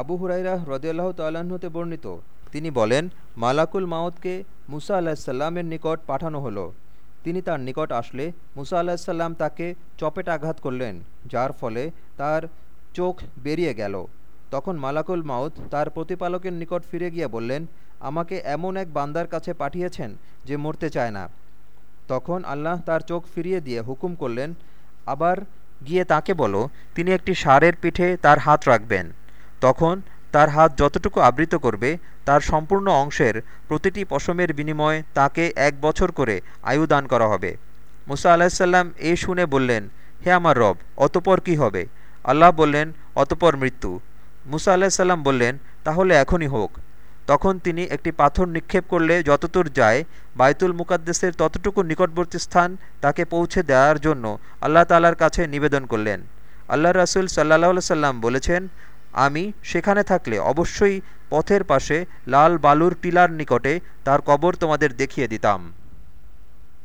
আবু হুরাইরা হ্রদিয়াল্লাহ তাল্লাহ্নতে বর্ণিত। তিনি বলেন, মালাকুল মাউদকে মুসা আলাহিসাল্লামের নিকট পাঠানো হলো। তিনি তার নিকট আসলে মুসা আলাহিসাল্লাম তাকে চপেট আঘাত করলেন, যার ফলে তার চোখ বেরিয়ে গেল। তখন মালাকুল মাউদ তার প্রতিপালকের নিকট ফিরে গিয়ে বললেন, আমাকে এমন এক বান্দার কাছে পাঠিয়েছেন যে মরতে চায় না। তখন আল্লাহ তার চোখ ফিরিয়ে দিয়ে হুকুম করলেন, আবার গিয়ে তাকে বলো, তিনি একটি ষাঁড়ের পিঠে তার হাত রাখবেন। তখন তার হাত যতটুকু আবৃত করবে, তার সম্পূর্ণ অংশের প্রতিটি পশমের বিনিময়ে তাকে এক বছর করে আয়ু দান করা হবে। মুসা আলাহিসাল্লাম এ শুনে বললেন, হে আমার রব, অতপর কি হবে? আল্লাহ বললেন, অতপর মৃত্যু। মুসা আলাহিসাল্লাম বললেন, তাহলে এখনই হোক। তখন তিনি একটি পাথর নিক্ষেপ করলে যতদূর যায় বায়তুল মুকাদ্দেসের ততটুকু নিকটবর্তী স্থান তাকে পৌঁছে দেওয়ার জন্য আল্লাহ তালার কাছে নিবেদন করলেন। আল্লাহ রাসুল সাল্লাহ সাল্লাম বলেছেন আমি সেখানে থাকলে অবশ্যই পথের পাশে লাল বালুর টিলার নিকটে তার কবর তোমাদের দেখিয়ে দিতাম।